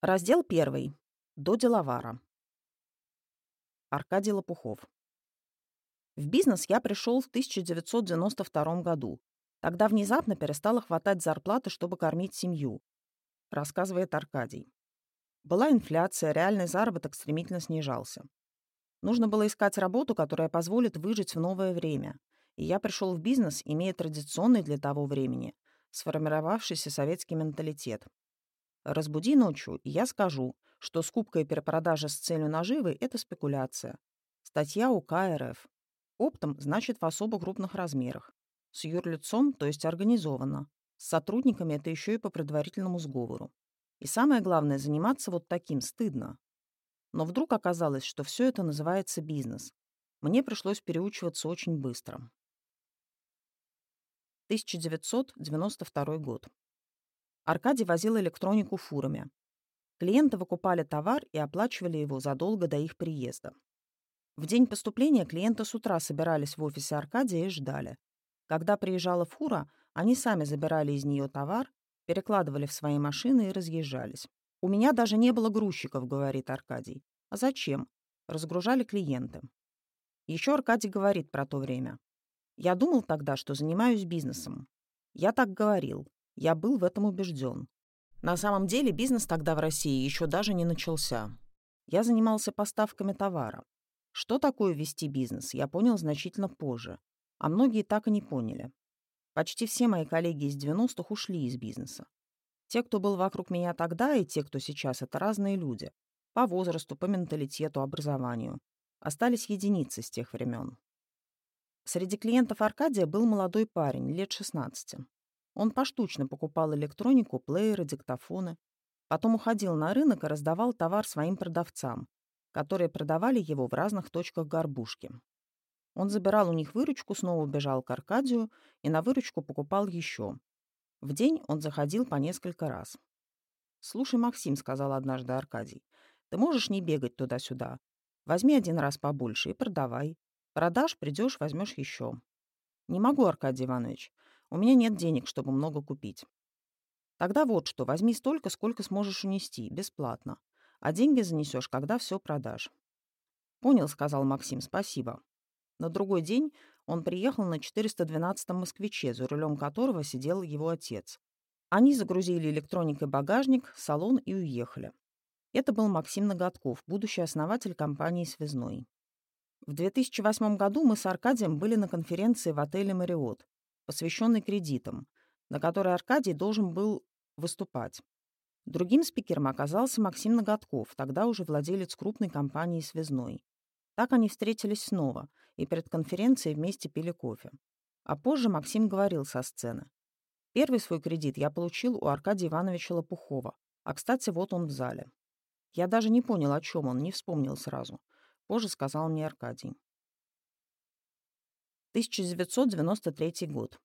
Раздел первый. До деловара. Аркадий Лопухов. В бизнес я пришел в 1992 году. Тогда внезапно перестало хватать зарплаты, чтобы кормить семью, рассказывает Аркадий. Была инфляция, реальный заработок стремительно снижался. Нужно было искать работу, которая позволит выжить в новое время. И я пришел в бизнес, имея традиционный для того времени сформировавшийся советский менталитет – Разбуди ночью, и я скажу, что скупка и перепродажа с целью наживы – это спекуляция. Статья УК РФ. Оптом значит в особо крупных размерах. С юрлицом, то есть организованно. С сотрудниками это еще и по предварительному сговору. И самое главное, заниматься вот таким стыдно. Но вдруг оказалось, что все это называется бизнес. Мне пришлось переучиваться очень быстро. 1992 год. Аркадий возил электронику фурами. Клиенты выкупали товар и оплачивали его задолго до их приезда. В день поступления клиенты с утра собирались в офисе Аркадия и ждали. Когда приезжала фура, они сами забирали из нее товар, перекладывали в свои машины и разъезжались. «У меня даже не было грузчиков», — говорит Аркадий. «А зачем?» Разгружали клиенты. Еще Аркадий говорит про то время. «Я думал тогда, что занимаюсь бизнесом. Я так говорил. Я был в этом убежден. На самом деле бизнес тогда в России еще даже не начался. Я занимался поставками товара. Что такое вести бизнес, я понял значительно позже. А многие так и не поняли. Почти все мои коллеги из 90-х ушли из бизнеса. Те, кто был вокруг меня тогда, и те, кто сейчас, это разные люди. По возрасту, по менталитету, образованию. Остались единицы с тех времен. Среди клиентов Аркадия был молодой парень, лет 16. Он поштучно покупал электронику, плееры, диктофоны. Потом уходил на рынок и раздавал товар своим продавцам, которые продавали его в разных точках горбушки. Он забирал у них выручку, снова бежал к Аркадию и на выручку покупал еще. В день он заходил по несколько раз. «Слушай, Максим», — сказал однажды Аркадий, — «ты можешь не бегать туда-сюда. Возьми один раз побольше и продавай. Продашь, придешь, возьмешь еще». «Не могу, Аркадий Иванович. У меня нет денег, чтобы много купить. Тогда вот что, возьми столько, сколько сможешь унести, бесплатно. А деньги занесешь, когда все продашь. Понял, сказал Максим, спасибо. На другой день он приехал на 412-м москвиче, за рулем которого сидел его отец. Они загрузили электроникой багажник, салон и уехали. Это был Максим Ноготков, будущий основатель компании «Связной». В 2008 году мы с Аркадием были на конференции в отеле «Мариот» посвященный кредитам, на который Аркадий должен был выступать. Другим спикером оказался Максим Ноготков, тогда уже владелец крупной компании «Связной». Так они встретились снова и перед конференцией вместе пили кофе. А позже Максим говорил со сцены. Первый свой кредит я получил у Аркадия Ивановича Лопухова. А, кстати, вот он в зале. Я даже не понял, о чем он, не вспомнил сразу. Позже сказал мне Аркадий. 1993 год.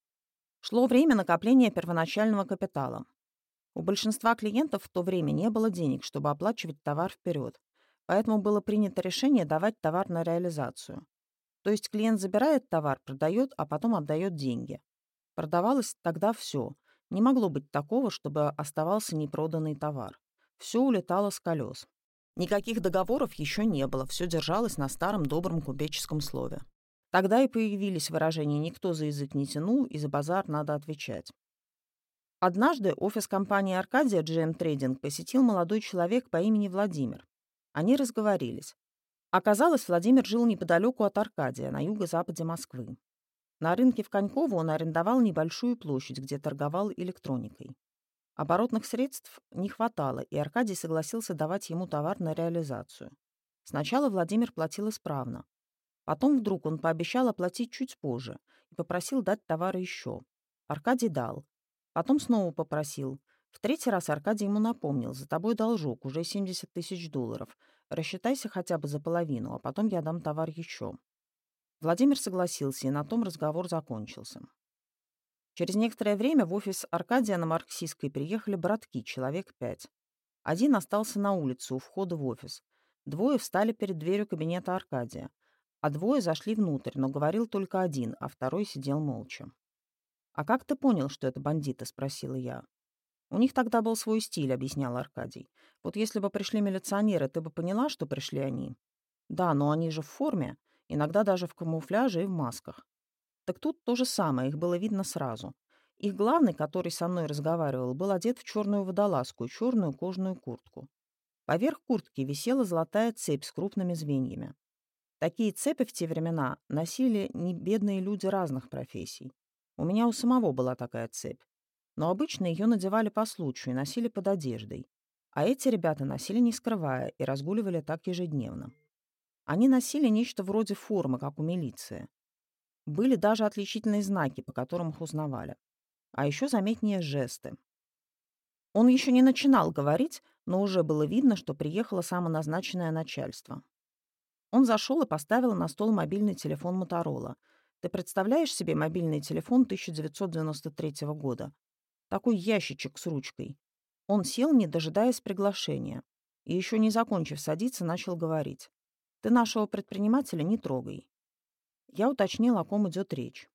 Шло время накопления первоначального капитала. У большинства клиентов в то время не было денег, чтобы оплачивать товар вперед, поэтому было принято решение давать товар на реализацию. То есть клиент забирает товар, продает, а потом отдает деньги. Продавалось тогда все. Не могло быть такого, чтобы оставался непроданный товар. Все улетало с колес. Никаких договоров еще не было, все держалось на старом добром купеческом слове. Тогда и появились выражения «никто за язык не тянул» и «за базар надо отвечать». Однажды офис компании «Аркадия» GM Trading посетил молодой человек по имени Владимир. Они разговорились. Оказалось, Владимир жил неподалеку от Аркадия, на юго-западе Москвы. На рынке в Коньково он арендовал небольшую площадь, где торговал электроникой. Оборотных средств не хватало, и Аркадий согласился давать ему товар на реализацию. Сначала Владимир платил исправно, Потом вдруг он пообещал оплатить чуть позже и попросил дать товары еще. Аркадий дал. Потом снова попросил. В третий раз Аркадий ему напомнил, за тобой должок, уже 70 тысяч долларов. Рассчитайся хотя бы за половину, а потом я дам товар еще. Владимир согласился, и на том разговор закончился. Через некоторое время в офис Аркадия на Марксистской приехали братки, человек пять. Один остался на улице у входа в офис. Двое встали перед дверью кабинета Аркадия а двое зашли внутрь, но говорил только один, а второй сидел молча. «А как ты понял, что это бандиты?» — спросила я. «У них тогда был свой стиль», — объяснял Аркадий. «Вот если бы пришли милиционеры, ты бы поняла, что пришли они?» «Да, но они же в форме, иногда даже в камуфляже и в масках». Так тут то же самое, их было видно сразу. Их главный, который со мной разговаривал, был одет в черную водолазку и черную кожаную куртку. Поверх куртки висела золотая цепь с крупными звеньями. Такие цепи в те времена носили не бедные люди разных профессий. У меня у самого была такая цепь. Но обычно ее надевали по случаю и носили под одеждой. А эти ребята носили не скрывая и разгуливали так ежедневно. Они носили нечто вроде формы, как у милиции. Были даже отличительные знаки, по которым их узнавали. А еще заметнее жесты. Он еще не начинал говорить, но уже было видно, что приехало самоназначенное начальство. Он зашел и поставил на стол мобильный телефон Моторола. Ты представляешь себе мобильный телефон 1993 года? Такой ящичек с ручкой. Он сел, не дожидаясь приглашения. И еще не закончив садиться, начал говорить. «Ты нашего предпринимателя не трогай». Я уточнил, о ком идет речь.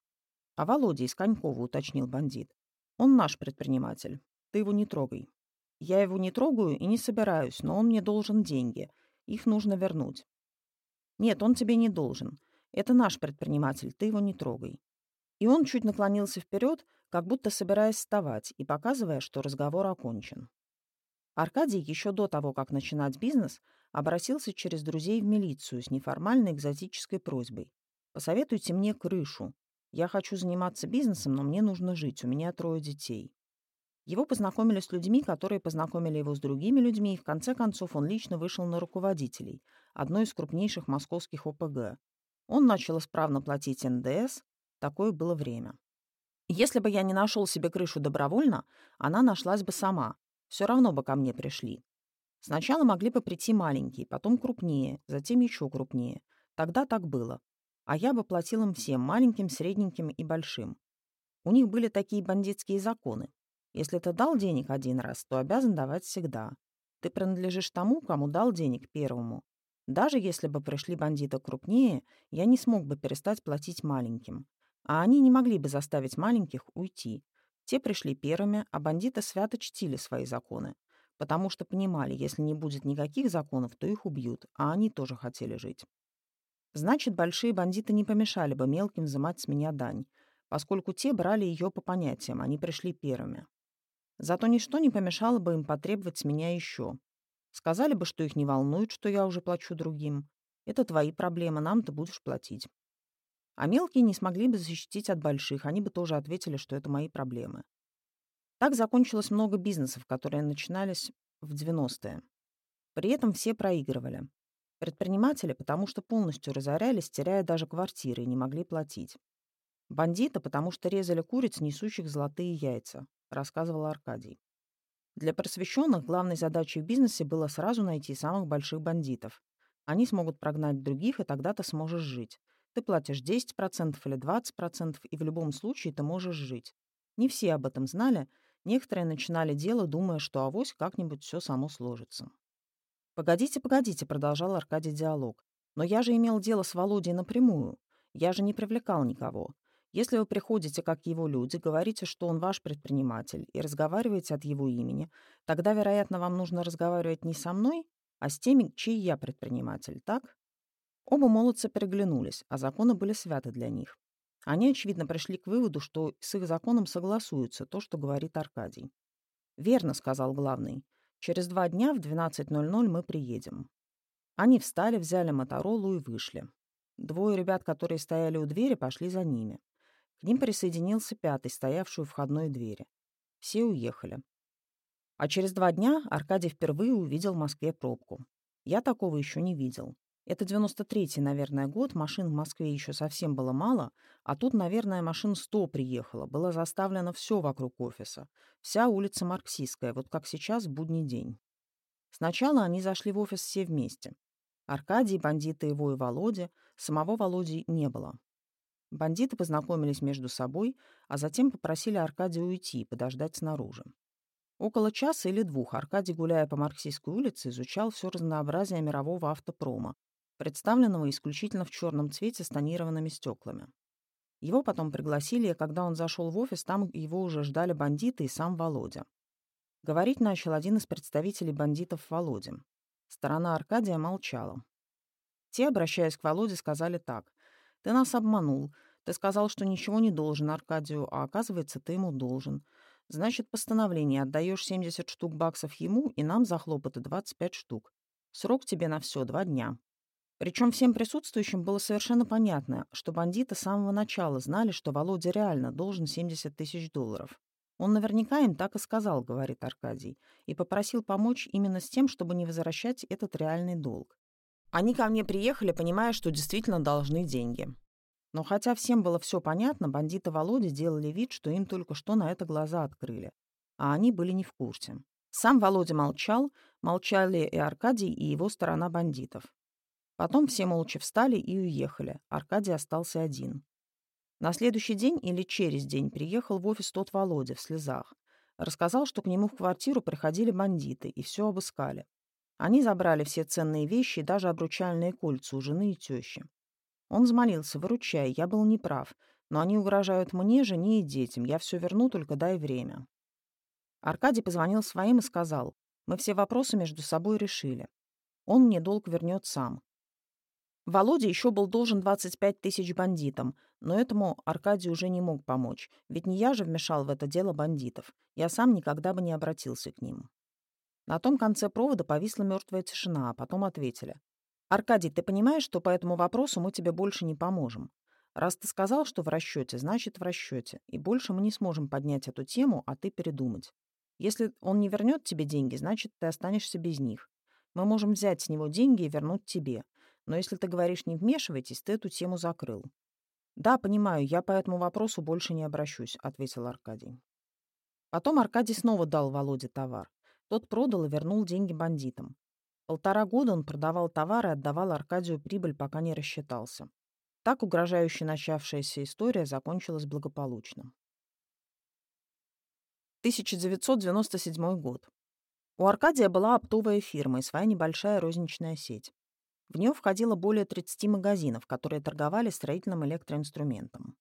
«А Володя из Конькова», — уточнил бандит. «Он наш предприниматель. Ты его не трогай». Я его не трогаю и не собираюсь, но он мне должен деньги. Их нужно вернуть. Нет, он тебе не должен. Это наш предприниматель, ты его не трогай. И он чуть наклонился вперед, как будто собираясь вставать и показывая, что разговор окончен. Аркадий еще до того, как начинать бизнес, обратился через друзей в милицию с неформальной экзотической просьбой. «Посоветуйте мне крышу. Я хочу заниматься бизнесом, но мне нужно жить, у меня трое детей». Его познакомили с людьми, которые познакомили его с другими людьми, и в конце концов он лично вышел на руководителей одной из крупнейших московских ОПГ. Он начал исправно платить НДС, такое было время. Если бы я не нашел себе крышу добровольно, она нашлась бы сама, все равно бы ко мне пришли. Сначала могли бы прийти маленькие, потом крупнее, затем еще крупнее. Тогда так было. А я бы платил им всем, маленьким, средненьким и большим. У них были такие бандитские законы. Если ты дал денег один раз, то обязан давать всегда. Ты принадлежишь тому, кому дал денег первому. Даже если бы пришли бандиты крупнее, я не смог бы перестать платить маленьким. А они не могли бы заставить маленьких уйти. Те пришли первыми, а бандиты свято чтили свои законы. Потому что понимали, если не будет никаких законов, то их убьют, а они тоже хотели жить. Значит, большие бандиты не помешали бы мелким взимать с меня дань, поскольку те брали ее по понятиям, они пришли первыми. Зато ничто не помешало бы им потребовать с меня еще. Сказали бы, что их не волнует, что я уже плачу другим. Это твои проблемы, нам ты будешь платить. А мелкие не смогли бы защитить от больших, они бы тоже ответили, что это мои проблемы. Так закончилось много бизнесов, которые начинались в 90-е. При этом все проигрывали. Предприниматели, потому что полностью разорялись, теряя даже квартиры и не могли платить. Бандиты, потому что резали куриц, несущих золотые яйца. — рассказывал Аркадий. Для просвещенных главной задачей в бизнесе было сразу найти самых больших бандитов. Они смогут прогнать других, и тогда ты сможешь жить. Ты платишь 10% или 20%, и в любом случае ты можешь жить. Не все об этом знали, некоторые начинали дело, думая, что авось как-нибудь все само сложится. «Погодите, погодите», — продолжал Аркадий диалог. «Но я же имел дело с Володей напрямую. Я же не привлекал никого. Если вы приходите как его люди, говорите, что он ваш предприниматель, и разговариваете от его имени, тогда, вероятно, вам нужно разговаривать не со мной, а с теми, чей я предприниматель, так? Оба молодца переглянулись, а законы были святы для них. Они, очевидно, пришли к выводу, что с их законом согласуется то, что говорит Аркадий. «Верно», — сказал главный. «Через два дня в 12.00 мы приедем». Они встали, взяли Моторолу и вышли. Двое ребят, которые стояли у двери, пошли за ними. К ним присоединился пятый, стоявший у входной двери. Все уехали. А через два дня Аркадий впервые увидел в Москве пробку. Я такого еще не видел. Это 93-й, наверное, год, машин в Москве еще совсем было мало, а тут, наверное, машин 100 приехало, было заставлено все вокруг офиса. Вся улица Марксистская, вот как сейчас в будний день. Сначала они зашли в офис все вместе. Аркадий, бандиты его и Володя, самого Володи не было. Бандиты познакомились между собой, а затем попросили Аркадия уйти и подождать снаружи. Около часа или двух Аркадий, гуляя по Марксистской улице, изучал все разнообразие мирового автопрома, представленного исключительно в черном цвете с тонированными стеклами. Его потом пригласили, и когда он зашел в офис, там его уже ждали бандиты и сам Володя. Говорить начал один из представителей бандитов Володя. Сторона Аркадия молчала. Те, обращаясь к Володе, сказали так. «Ты нас обманул. Ты сказал, что ничего не должен Аркадию, а оказывается, ты ему должен. Значит, постановление. Отдаешь 70 штук баксов ему, и нам за хлопоты 25 штук. Срок тебе на все два дня». Причем всем присутствующим было совершенно понятно, что бандиты с самого начала знали, что Володя реально должен 70 тысяч долларов. Он наверняка им так и сказал, говорит Аркадий, и попросил помочь именно с тем, чтобы не возвращать этот реальный долг. Они ко мне приехали, понимая, что действительно должны деньги. Но хотя всем было все понятно, бандиты Володи делали вид, что им только что на это глаза открыли, а они были не в курсе. Сам Володя молчал, молчали и Аркадий, и его сторона бандитов. Потом все молча встали и уехали. Аркадий остался один. На следующий день или через день приехал в офис тот Володя в слезах. Рассказал, что к нему в квартиру приходили бандиты и все обыскали. Они забрали все ценные вещи даже обручальные кольца у жены и тещи. Он взмолился, выручай, я был неправ, но они угрожают мне, жене и детям, я все верну, только дай время. Аркадий позвонил своим и сказал, мы все вопросы между собой решили. Он мне долг вернет сам. Володя еще был должен 25 тысяч бандитам, но этому Аркадий уже не мог помочь, ведь не я же вмешал в это дело бандитов. Я сам никогда бы не обратился к ним. На том конце провода повисла мертвая тишина, а потом ответили. «Аркадий, ты понимаешь, что по этому вопросу мы тебе больше не поможем? Раз ты сказал, что в расчете, значит в расчете, и больше мы не сможем поднять эту тему, а ты передумать. Если он не вернет тебе деньги, значит, ты останешься без них. Мы можем взять с него деньги и вернуть тебе. Но если ты говоришь «не вмешивайтесь», ты эту тему закрыл. «Да, понимаю, я по этому вопросу больше не обращусь», — ответил Аркадий. Потом Аркадий снова дал Володе товар. Тот продал и вернул деньги бандитам. Полтора года он продавал товар и отдавал Аркадию прибыль, пока не рассчитался. Так угрожающе начавшаяся история закончилась благополучно. 1997 год. У Аркадия была оптовая фирма и своя небольшая розничная сеть. В нее входило более 30 магазинов, которые торговали строительным электроинструментом.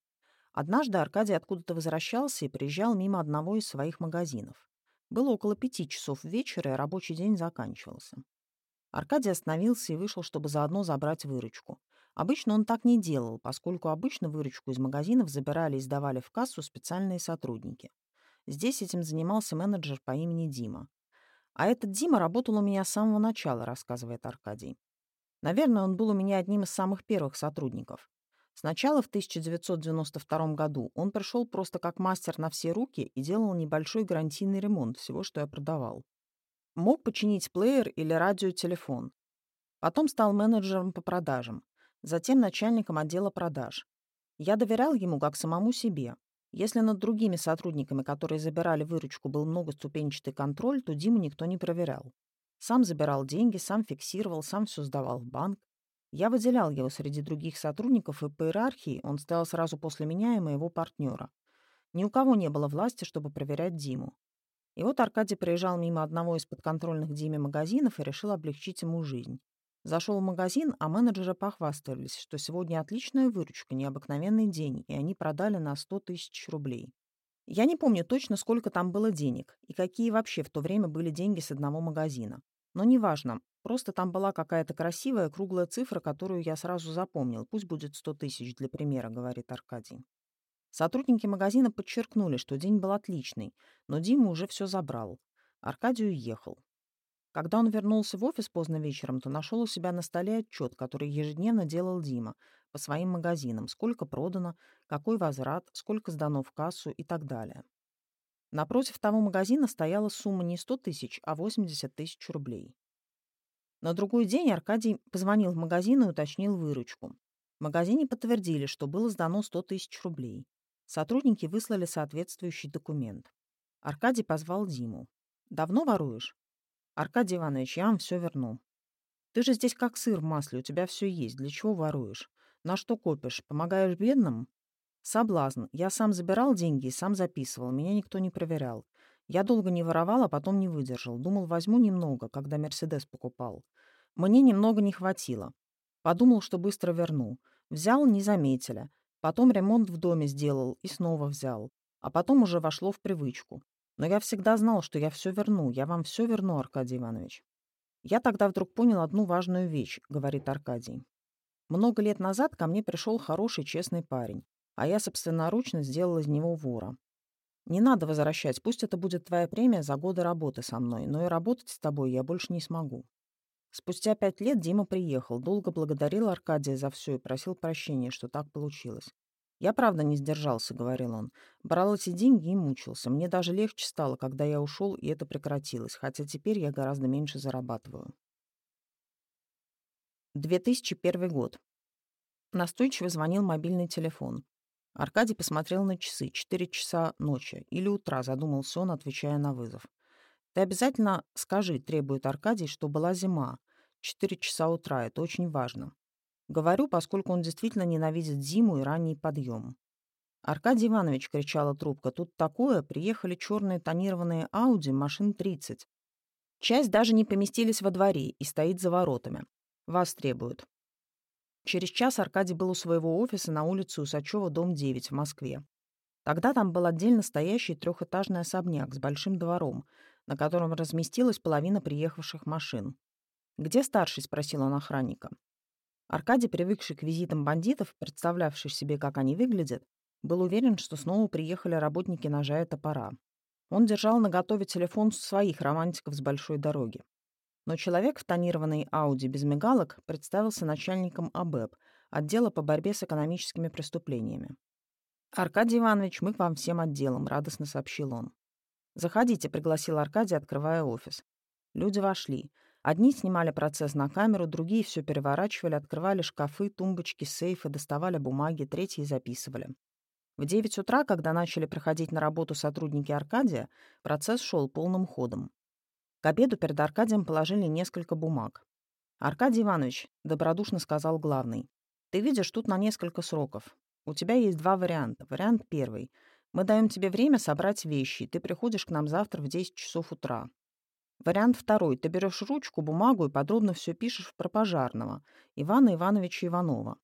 Однажды Аркадий откуда-то возвращался и приезжал мимо одного из своих магазинов. Было около пяти часов вечера, и рабочий день заканчивался. Аркадий остановился и вышел, чтобы заодно забрать выручку. Обычно он так не делал, поскольку обычно выручку из магазинов забирали и сдавали в кассу специальные сотрудники. Здесь этим занимался менеджер по имени Дима. А этот Дима работал у меня с самого начала, рассказывает Аркадий. Наверное, он был у меня одним из самых первых сотрудников. Сначала в 1992 году он пришел просто как мастер на все руки и делал небольшой гарантийный ремонт всего, что я продавал. Мог починить плеер или радиотелефон. Потом стал менеджером по продажам, затем начальником отдела продаж. Я доверял ему как самому себе. Если над другими сотрудниками, которые забирали выручку, был многоступенчатый контроль, то Диму никто не проверял. Сам забирал деньги, сам фиксировал, сам все сдавал в банк. Я выделял его среди других сотрудников, и по иерархии он стоял сразу после меня и моего партнера. Ни у кого не было власти, чтобы проверять Диму. И вот Аркадий проезжал мимо одного из подконтрольных Диме магазинов и решил облегчить ему жизнь. Зашел в магазин, а менеджеры похвастались, что сегодня отличная выручка, необыкновенный день, и они продали на 100 тысяч рублей. Я не помню точно, сколько там было денег и какие вообще в то время были деньги с одного магазина. Но неважно, просто там была какая-то красивая круглая цифра, которую я сразу запомнил. Пусть будет 100 тысяч для примера, говорит Аркадий. Сотрудники магазина подчеркнули, что день был отличный, но Дима уже все забрал. Аркадий уехал. Когда он вернулся в офис поздно вечером, то нашел у себя на столе отчет, который ежедневно делал Дима, по своим магазинам, сколько продано, какой возврат, сколько сдано в кассу и так далее. Напротив того магазина стояла сумма не 100 тысяч, а 80 тысяч рублей. На другой день Аркадий позвонил в магазин и уточнил выручку. В магазине подтвердили, что было сдано 100 тысяч рублей. Сотрудники выслали соответствующий документ. Аркадий позвал Диму. «Давно воруешь?» «Аркадий Иванович, я вам все верну». «Ты же здесь как сыр в масле, у тебя все есть. Для чего воруешь? На что копишь? Помогаешь бедным? Соблазн. Я сам забирал деньги и сам записывал. Меня никто не проверял. Я долго не воровал, а потом не выдержал. Думал, возьму немного, когда Мерседес покупал. Мне немного не хватило. Подумал, что быстро верну. Взял, не заметили. Потом ремонт в доме сделал и снова взял. А потом уже вошло в привычку. Но я всегда знал, что я все верну. Я вам все верну, Аркадий Иванович. Я тогда вдруг понял одну важную вещь, говорит Аркадий. Много лет назад ко мне пришел хороший, честный парень, а я собственноручно сделал из него вора. Не надо возвращать, пусть это будет твоя премия за годы работы со мной, но и работать с тобой я больше не смогу. Спустя пять лет Дима приехал, долго благодарил Аркадия за все и просил прощения, что так получилось. «Я правда не сдержался», — говорил он. «Брал эти деньги и мучился. Мне даже легче стало, когда я ушел, и это прекратилось, хотя теперь я гораздо меньше зарабатываю». 2001 год. Настойчиво звонил мобильный телефон. Аркадий посмотрел на часы. Четыре часа ночи. Или утра, задумался он, отвечая на вызов. «Ты обязательно скажи», — требует Аркадий, что была зима. Четыре часа утра. Это очень важно. Говорю, поскольку он действительно ненавидит зиму и ранний подъем. «Аркадий Иванович», — кричала трубка, — «тут такое, приехали черные тонированные Ауди, машин 30. Часть даже не поместились во дворе и стоит за воротами. Вас требуют». Через час Аркадий был у своего офиса на улице Усачева, дом 9, в Москве. Тогда там был отдельно стоящий трехэтажный особняк с большим двором, на котором разместилась половина приехавших машин. «Где старший?» — спросил он охранника. Аркадий, привыкший к визитам бандитов, представлявший себе, как они выглядят, был уверен, что снова приехали работники ножа и топора. Он держал наготове телефон своих романтиков с большой дороги. Но человек в тонированной Ауди без мигалок представился начальником АБЭП, отдела по борьбе с экономическими преступлениями. «Аркадий Иванович, мы к вам всем отделом», — радостно сообщил он. «Заходите», — пригласил Аркадий, открывая офис. Люди вошли. Одни снимали процесс на камеру, другие все переворачивали, открывали шкафы, тумбочки, сейфы, доставали бумаги, третьи записывали. В 9 утра, когда начали приходить на работу сотрудники Аркадия, процесс шел полным ходом. К обеду перед Аркадием положили несколько бумаг. «Аркадий Иванович», — добродушно сказал главный, — «ты видишь, тут на несколько сроков. У тебя есть два варианта. Вариант первый. Мы даем тебе время собрать вещи, ты приходишь к нам завтра в 10 часов утра. Вариант второй. Ты берешь ручку, бумагу и подробно все пишешь про пожарного, Ивана Ивановича Иванова.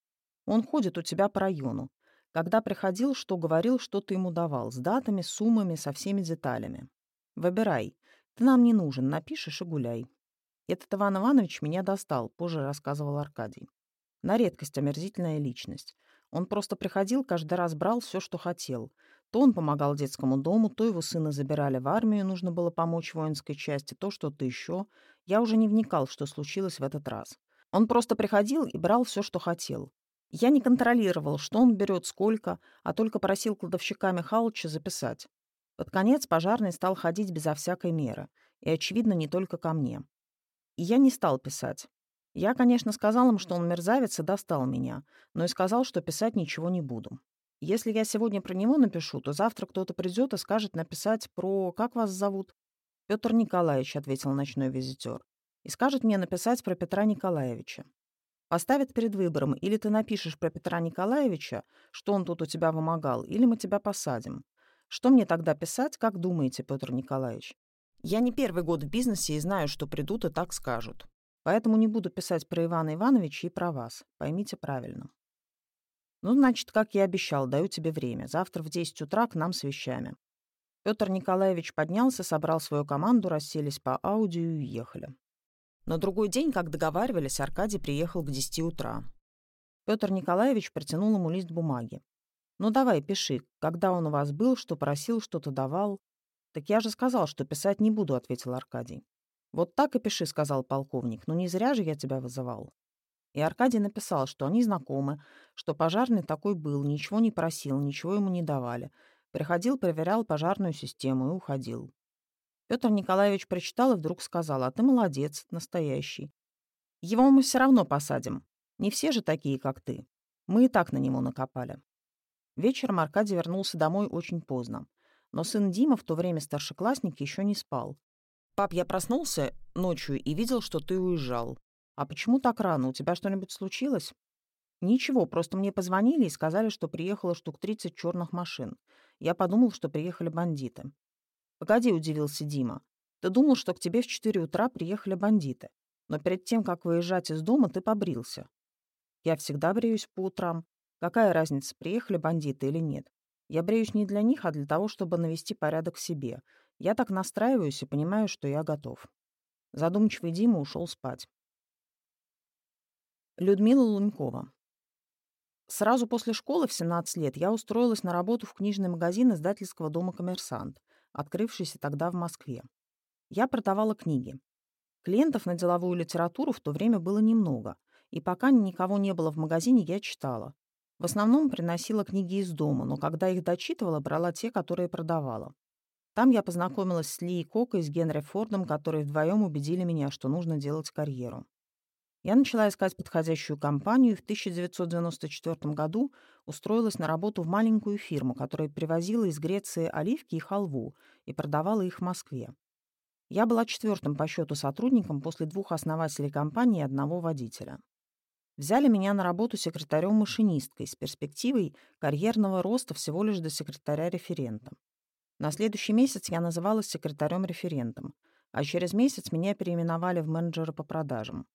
Он ходит у тебя по району. Когда приходил, что говорил, что ты ему давал, с датами, суммами, со всеми деталями. Выбирай. Ты нам не нужен, напишешь и гуляй. Этот Иван Иванович меня достал, позже рассказывал Аркадий. На редкость омерзительная личность. Он просто приходил, каждый раз брал все, что хотел. То он помогал детскому дому, то его сына забирали в армию, нужно было помочь воинской части, то что-то еще. Я уже не вникал, что случилось в этот раз. Он просто приходил и брал все, что хотел. Я не контролировал, что он берет, сколько, а только просил кладовщика Михалыча записать. Под конец пожарный стал ходить безо всякой меры. И, очевидно, не только ко мне. И я не стал писать. Я, конечно, сказал им, что он мерзавец и достал меня, но и сказал, что писать ничего не буду. Если я сегодня про него напишу, то завтра кто-то придет и скажет написать про... Как вас зовут? Петр Николаевич, ответил ночной визитер. И скажет мне написать про Петра Николаевича. Поставит перед выбором, или ты напишешь про Петра Николаевича, что он тут у тебя вымогал, или мы тебя посадим. Что мне тогда писать, как думаете, Петр Николаевич? Я не первый год в бизнесе и знаю, что придут и так скажут. Поэтому не буду писать про Ивана Ивановича и про вас. Поймите правильно. Ну, значит, как я обещал, даю тебе время. Завтра в 10 утра к нам с вещами. Петр Николаевич поднялся, собрал свою команду, расселись по аудио и уехали. На другой день, как договаривались, Аркадий приехал к 10 утра. Петр Николаевич протянул ему лист бумаги. «Ну давай, пиши, когда он у вас был, что просил, что-то давал». «Так я же сказал, что писать не буду», — ответил Аркадий. «Вот так и пиши», — сказал полковник. «Ну не зря же я тебя вызывал». И Аркадий написал, что они знакомы, что пожарный такой был, ничего не просил, ничего ему не давали. Приходил, проверял пожарную систему и уходил. Петр Николаевич прочитал и вдруг сказал, а ты молодец, настоящий. Его мы все равно посадим. Не все же такие, как ты. Мы и так на него накопали. Вечером Аркадий вернулся домой очень поздно. Но сын Дима, в то время старшеклассник, еще не спал. «Пап, я проснулся ночью и видел, что ты уезжал. «А почему так рано? У тебя что-нибудь случилось?» «Ничего, просто мне позвонили и сказали, что приехало штук 30 черных машин. Я подумал, что приехали бандиты». «Погоди», — удивился Дима. «Ты думал, что к тебе в 4 утра приехали бандиты. Но перед тем, как выезжать из дома, ты побрился». «Я всегда бреюсь по утрам. Какая разница, приехали бандиты или нет? Я бреюсь не для них, а для того, чтобы навести порядок в себе. Я так настраиваюсь и понимаю, что я готов. Задумчивый Дима ушел спать. Людмила Лунькова. Сразу после школы в 17 лет я устроилась на работу в книжный магазин издательского дома «Коммерсант», открывшийся тогда в Москве. Я продавала книги. Клиентов на деловую литературу в то время было немного, и пока никого не было в магазине, я читала. В основном приносила книги из дома, но когда их дочитывала, брала те, которые продавала. Там я познакомилась с Ли и Коко и с Генри Фордом, которые вдвоем убедили меня, что нужно делать карьеру. Я начала искать подходящую компанию и в 1994 году устроилась на работу в маленькую фирму, которая привозила из Греции оливки и халву и продавала их в Москве. Я была четвертым по счету сотрудником после двух основателей компании и одного водителя. Взяли меня на работу секретарем-машинисткой с перспективой карьерного роста всего лишь до секретаря-референта. На следующий месяц я называлась секретарем-референтом, а через месяц меня переименовали в менеджера по продажам.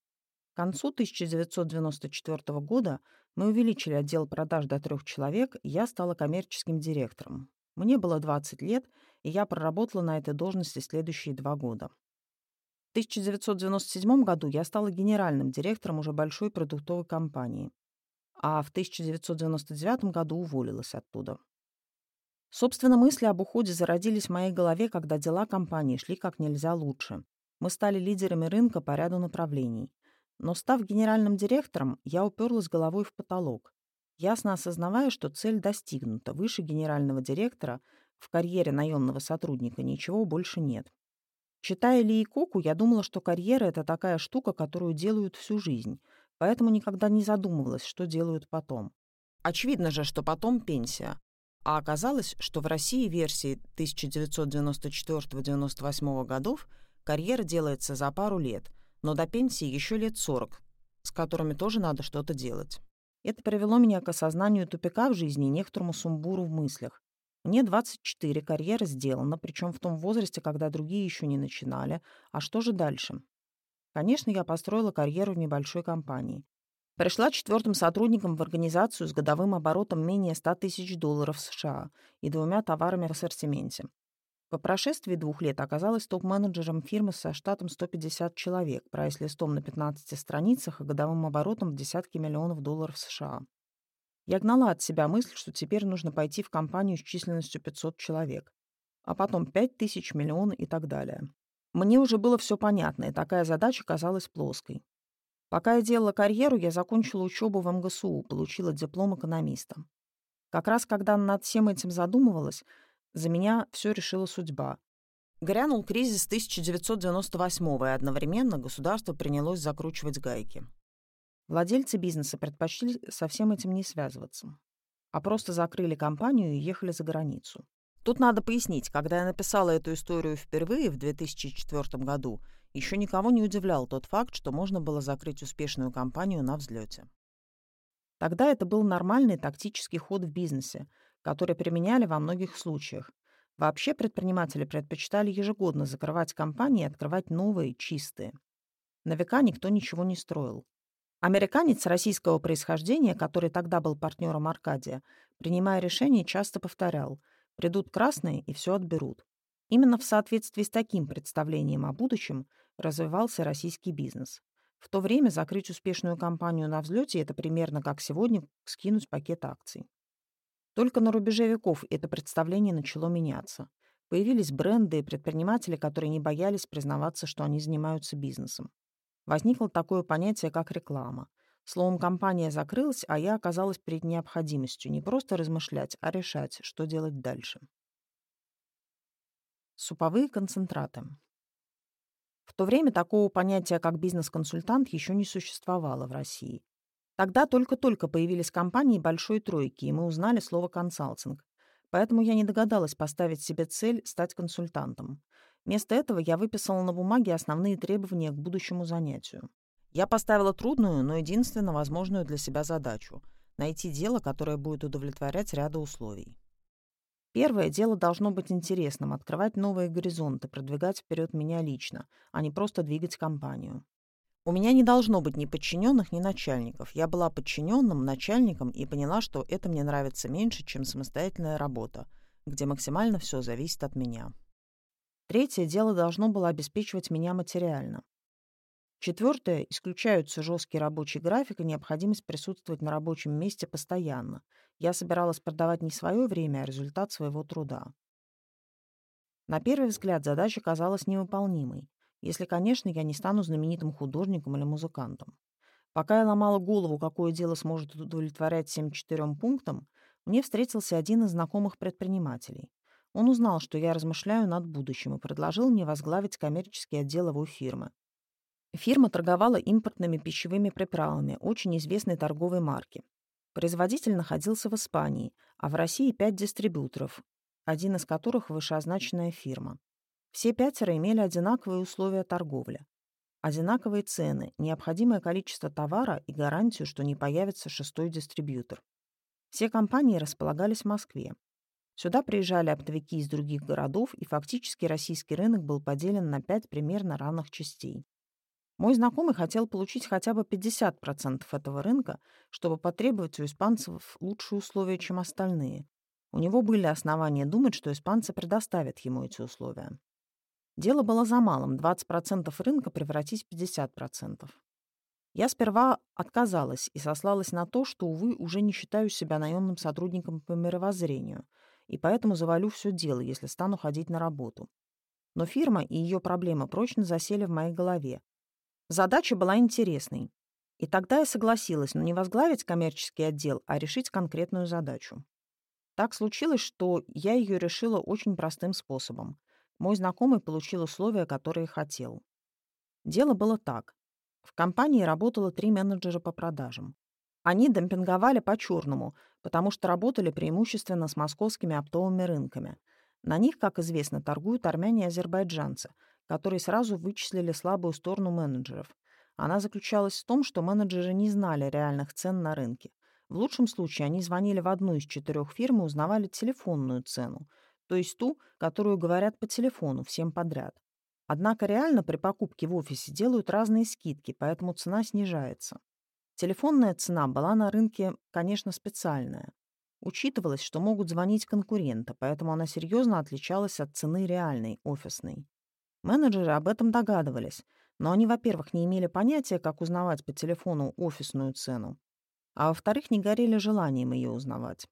К концу 1994 года мы увеличили отдел продаж до трех человек, и я стала коммерческим директором. Мне было 20 лет, и я проработала на этой должности следующие два года. В 1997 году я стала генеральным директором уже большой продуктовой компании, а в 1999 году уволилась оттуда. Собственно, мысли об уходе зародились в моей голове, когда дела компании шли как нельзя лучше. Мы стали лидерами рынка по ряду направлений. Но став генеральным директором, я уперлась головой в потолок, ясно осознавая, что цель достигнута. Выше генерального директора в карьере наемного сотрудника ничего больше нет. Читая Ли и Коку, я думала, что карьера — это такая штука, которую делают всю жизнь, поэтому никогда не задумывалась, что делают потом. Очевидно же, что потом пенсия. А оказалось, что в России версии 1994-98 годов карьера делается за пару лет, но до пенсии еще лет 40, с которыми тоже надо что-то делать. Это привело меня к осознанию тупика в жизни и некоторому сумбуру в мыслях. Мне 24, карьера сделана, причем в том возрасте, когда другие еще не начинали. А что же дальше? Конечно, я построила карьеру в небольшой компании. Пришла четвертым сотрудником в организацию с годовым оборотом менее 100 тысяч долларов США и двумя товарами в ассортименте. По прошествии двух лет оказалась топ-менеджером фирмы со штатом 150 человек, прайс-листом на 15 страницах и годовым оборотом в десятки миллионов долларов США. Я гнала от себя мысль, что теперь нужно пойти в компанию с численностью 500 человек, а потом 5 тысяч, миллион и так далее. Мне уже было все понятно, и такая задача казалась плоской. Пока я делала карьеру, я закончила учебу в МГСУ, получила диплом экономиста. Как раз когда над всем этим задумывалась, за меня все решила судьба. Грянул кризис 1998 и одновременно государство принялось закручивать гайки. Владельцы бизнеса предпочли со всем этим не связываться, а просто закрыли компанию и ехали за границу. Тут надо пояснить, когда я написала эту историю впервые в 2004 году – еще никого не удивлял тот факт, что можно было закрыть успешную компанию на взлете. Тогда это был нормальный тактический ход в бизнесе, который применяли во многих случаях. Вообще предприниматели предпочитали ежегодно закрывать компании и открывать новые, чистые. На века никто ничего не строил. Американец российского происхождения, который тогда был партнером Аркадия, принимая решения, часто повторял «придут красные и все отберут». Именно в соответствии с таким представлением о будущем развивался российский бизнес. В то время закрыть успешную компанию на взлете – это примерно как сегодня скинуть пакет акций. Только на рубеже веков это представление начало меняться. Появились бренды и предприниматели, которые не боялись признаваться, что они занимаются бизнесом. Возникло такое понятие, как реклама. Словом, компания закрылась, а я оказалась перед необходимостью не просто размышлять, а решать, что делать дальше. Суповые концентраты. В то время такого понятия, как бизнес-консультант, еще не существовало в России. Тогда только-только появились компании большой тройки, и мы узнали слово «консалтинг». Поэтому я не догадалась поставить себе цель стать консультантом. Вместо этого я выписала на бумаге основные требования к будущему занятию. Я поставила трудную, но единственно возможную для себя задачу – найти дело, которое будет удовлетворять ряда условий. Первое дело должно быть интересным, открывать новые горизонты, продвигать вперед меня лично, а не просто двигать компанию. У меня не должно быть ни подчиненных, ни начальников. Я была подчиненным, начальником и поняла, что это мне нравится меньше, чем самостоятельная работа, где максимально все зависит от меня. Третье дело должно было обеспечивать меня материально. Четвертое – исключаются жесткий рабочий график и необходимость присутствовать на рабочем месте постоянно. Я собиралась продавать не свое время, а результат своего труда. На первый взгляд задача казалась невыполнимой, если, конечно, я не стану знаменитым художником или музыкантом. Пока я ломала голову, какое дело сможет удовлетворять всем четырем пунктам, мне встретился один из знакомых предпринимателей. Он узнал, что я размышляю над будущим и предложил мне возглавить коммерческий отдел его фирмы. Фирма торговала импортными пищевыми приправами очень известной торговой марки. Производитель находился в Испании, а в России пять дистрибьюторов, один из которых вышеозначенная фирма. Все пятеро имели одинаковые условия торговли. Одинаковые цены, необходимое количество товара и гарантию, что не появится шестой дистрибьютор. Все компании располагались в Москве. Сюда приезжали оптовики из других городов, и фактически российский рынок был поделен на пять примерно равных частей. Мой знакомый хотел получить хотя бы 50% этого рынка, чтобы потребовать у испанцев лучшие условия, чем остальные. У него были основания думать, что испанцы предоставят ему эти условия. Дело было за малым – 20% рынка превратить в 50%. Я сперва отказалась и сослалась на то, что, увы, уже не считаю себя наемным сотрудником по мировоззрению, и поэтому завалю все дело, если стану ходить на работу. Но фирма и ее проблемы прочно засели в моей голове, Задача была интересной. И тогда я согласилась, но не возглавить коммерческий отдел, а решить конкретную задачу. Так случилось, что я ее решила очень простым способом. Мой знакомый получил условия, которые хотел. Дело было так. В компании работало три менеджера по продажам. Они демпинговали по-черному, потому что работали преимущественно с московскими оптовыми рынками. На них, как известно, торгуют армяне и азербайджанцы, которые сразу вычислили слабую сторону менеджеров. Она заключалась в том, что менеджеры не знали реальных цен на рынке. В лучшем случае они звонили в одну из четырех фирм и узнавали телефонную цену, то есть ту, которую говорят по телефону всем подряд. Однако реально при покупке в офисе делают разные скидки, поэтому цена снижается. Телефонная цена была на рынке, конечно, специальная. Учитывалось, что могут звонить конкуренты, поэтому она серьезно отличалась от цены реальной, офисной. Менеджеры об этом догадывались, но они, во-первых, не имели понятия, как узнавать по телефону офисную цену, а во-вторых, не горели желанием ее узнавать.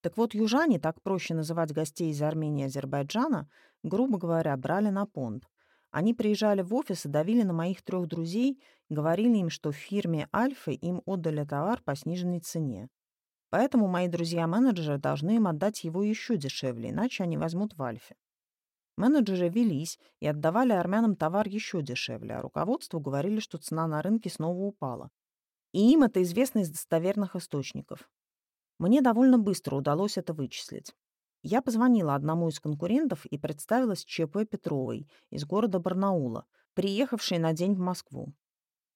Так вот, южане, так проще называть гостей из Армении и Азербайджана, грубо говоря, брали на понт. Они приезжали в офис и давили на моих трех друзей, говорили им, что в фирме «Альфа» им отдали товар по сниженной цене. Поэтому мои друзья-менеджеры должны им отдать его еще дешевле, иначе они возьмут в «Альфе». Менеджеры велись и отдавали армянам товар еще дешевле, а руководству говорили, что цена на рынке снова упала. И им это известно из достоверных источников. Мне довольно быстро удалось это вычислить. Я позвонила одному из конкурентов и представилась ЧП Петровой из города Барнаула, приехавшей на день в Москву.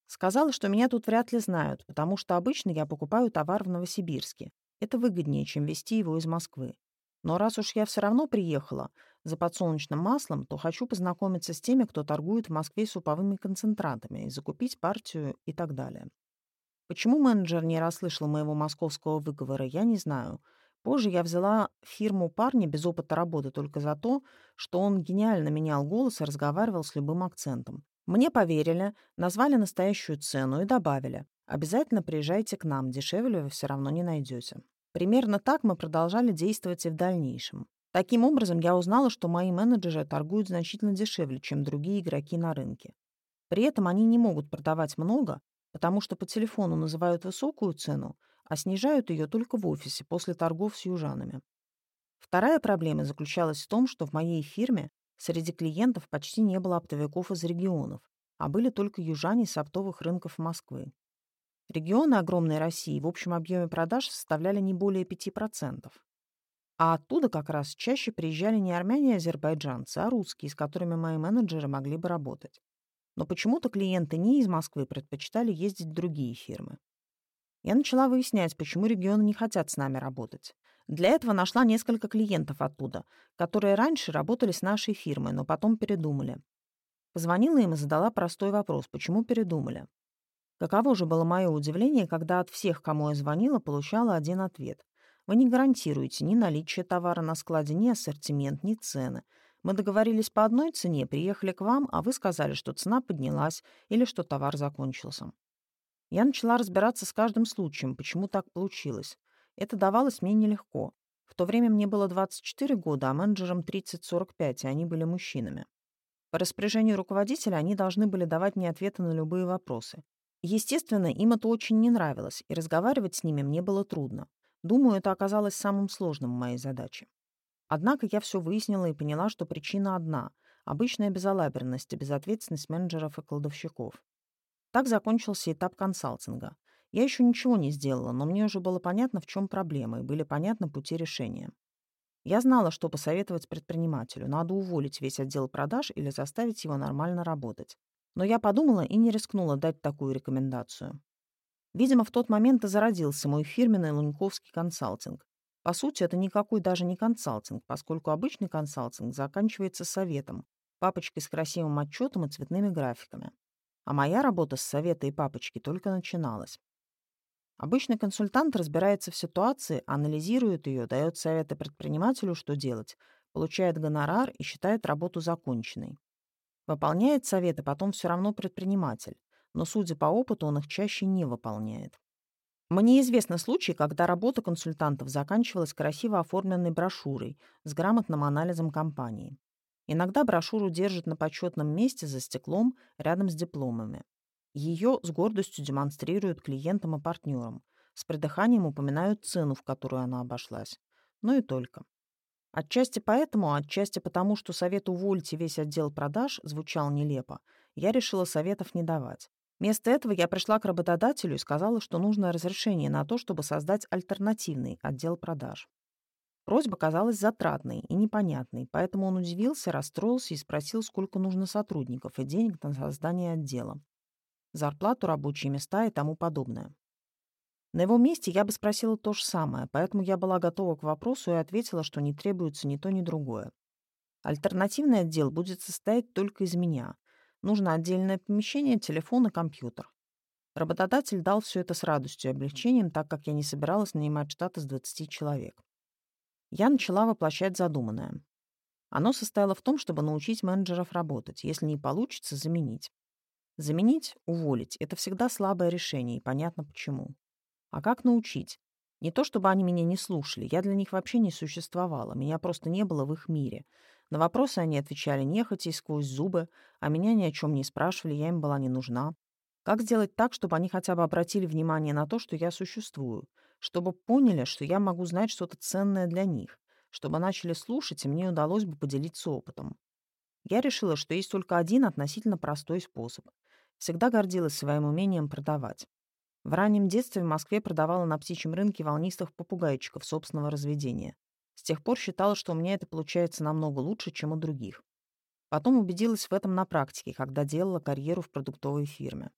Сказала, что меня тут вряд ли знают, потому что обычно я покупаю товар в Новосибирске. Это выгоднее, чем везти его из Москвы. Но раз уж я все равно приехала за подсолнечным маслом, то хочу познакомиться с теми, кто торгует в Москве суповыми концентратами, и закупить партию и так далее. Почему менеджер не расслышал моего московского выговора, я не знаю. Позже я взяла фирму парня без опыта работы только за то, что он гениально менял голос и разговаривал с любым акцентом. Мне поверили, назвали настоящую цену и добавили «Обязательно приезжайте к нам, дешевле вы все равно не найдете». Примерно так мы продолжали действовать и в дальнейшем. Таким образом, я узнала, что мои менеджеры торгуют значительно дешевле, чем другие игроки на рынке. При этом они не могут продавать много, потому что по телефону называют высокую цену, а снижают ее только в офисе после торгов с южанами. Вторая проблема заключалась в том, что в моей фирме среди клиентов почти не было оптовиков из регионов, а были только южане с оптовых рынков Москвы. Регионы огромной России в общем объеме продаж составляли не более 5%. А оттуда как раз чаще приезжали не армяне и азербайджанцы, а русские, с которыми мои менеджеры могли бы работать. Но почему-то клиенты не из Москвы предпочитали ездить в другие фирмы. Я начала выяснять, почему регионы не хотят с нами работать. Для этого нашла несколько клиентов оттуда, которые раньше работали с нашей фирмой, но потом передумали. Позвонила им и задала простой вопрос, почему передумали. Каково же было мое удивление, когда от всех, кому я звонила, получала один ответ. Вы не гарантируете ни наличие товара на складе, ни ассортимент, ни цены. Мы договорились по одной цене, приехали к вам, а вы сказали, что цена поднялась или что товар закончился. Я начала разбираться с каждым случаем, почему так получилось. Это давалось мне нелегко. В то время мне было 24 года, а менеджерам 30-45, и они были мужчинами. По распоряжению руководителя они должны были давать мне ответы на любые вопросы. Естественно, им это очень не нравилось, и разговаривать с ними мне было трудно. Думаю, это оказалось самым сложным в моей задаче. Однако я все выяснила и поняла, что причина одна – обычная безалаберность и безответственность менеджеров и кладовщиков. Так закончился этап консалтинга. Я еще ничего не сделала, но мне уже было понятно, в чем проблема, и были понятны пути решения. Я знала, что посоветовать предпринимателю. Надо уволить весь отдел продаж или заставить его нормально работать. Но я подумала и не рискнула дать такую рекомендацию. Видимо, в тот момент и зародился мой фирменный Луньковский консалтинг. По сути, это никакой даже не консалтинг, поскольку обычный консалтинг заканчивается советом, папочкой с красивым отчетом и цветными графиками. А моя работа с совета и папочки только начиналась. Обычный консультант разбирается в ситуации, анализирует ее, дает советы предпринимателю, что делать, получает гонорар и считает работу законченной. Выполняет советы потом все равно предприниматель, но, судя по опыту, он их чаще не выполняет. Мне известны случаи, когда работа консультантов заканчивалась красиво оформленной брошюрой с грамотным анализом компании. Иногда брошюру держат на почетном месте за стеклом рядом с дипломами. Ее с гордостью демонстрируют клиентам и партнерам. С придыханием упоминают цену, в которую она обошлась. Ну и только. Отчасти поэтому, отчасти потому, что совет «увольте весь отдел продаж» звучал нелепо, я решила советов не давать. Вместо этого я пришла к работодателю и сказала, что нужно разрешение на то, чтобы создать альтернативный отдел продаж. Просьба казалась затратной и непонятной, поэтому он удивился, расстроился и спросил, сколько нужно сотрудников и денег на создание отдела. Зарплату, рабочие места и тому подобное. На его месте я бы спросила то же самое, поэтому я была готова к вопросу и ответила, что не требуется ни то, ни другое. Альтернативный отдел будет состоять только из меня, Нужно отдельное помещение, телефон и компьютер. Работодатель дал все это с радостью и облегчением, так как я не собиралась нанимать штат из 20 человек. Я начала воплощать задуманное. Оно состояло в том, чтобы научить менеджеров работать. Если не получится, заменить. Заменить, уволить — это всегда слабое решение, и понятно почему. А как научить? Не то, чтобы они меня не слушали, я для них вообще не существовала, меня просто не было в их мире. На вопросы они отвечали нехотя и сквозь зубы, а меня ни о чем не спрашивали, я им была не нужна. Как сделать так, чтобы они хотя бы обратили внимание на то, что я существую, чтобы поняли, что я могу знать что-то ценное для них, чтобы начали слушать, и мне удалось бы поделиться опытом. Я решила, что есть только один относительно простой способ. Всегда гордилась своим умением продавать. В раннем детстве в Москве продавала на птичьем рынке волнистых попугайчиков собственного разведения. С тех пор считала, что у меня это получается намного лучше, чем у других. Потом убедилась в этом на практике, когда делала карьеру в продуктовой фирме.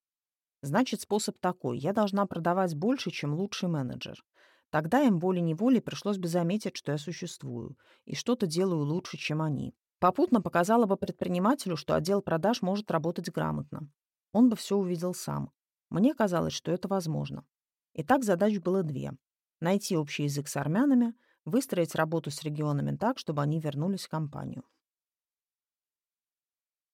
Значит, способ такой. Я должна продавать больше, чем лучший менеджер. Тогда им волей-неволей пришлось бы заметить, что я существую, и что-то делаю лучше, чем они. Попутно показала бы предпринимателю, что отдел продаж может работать грамотно. Он бы все увидел сам. Мне казалось, что это возможно. Итак, задач было две. Найти общий язык с армянами — выстроить работу с регионами так, чтобы они вернулись в компанию.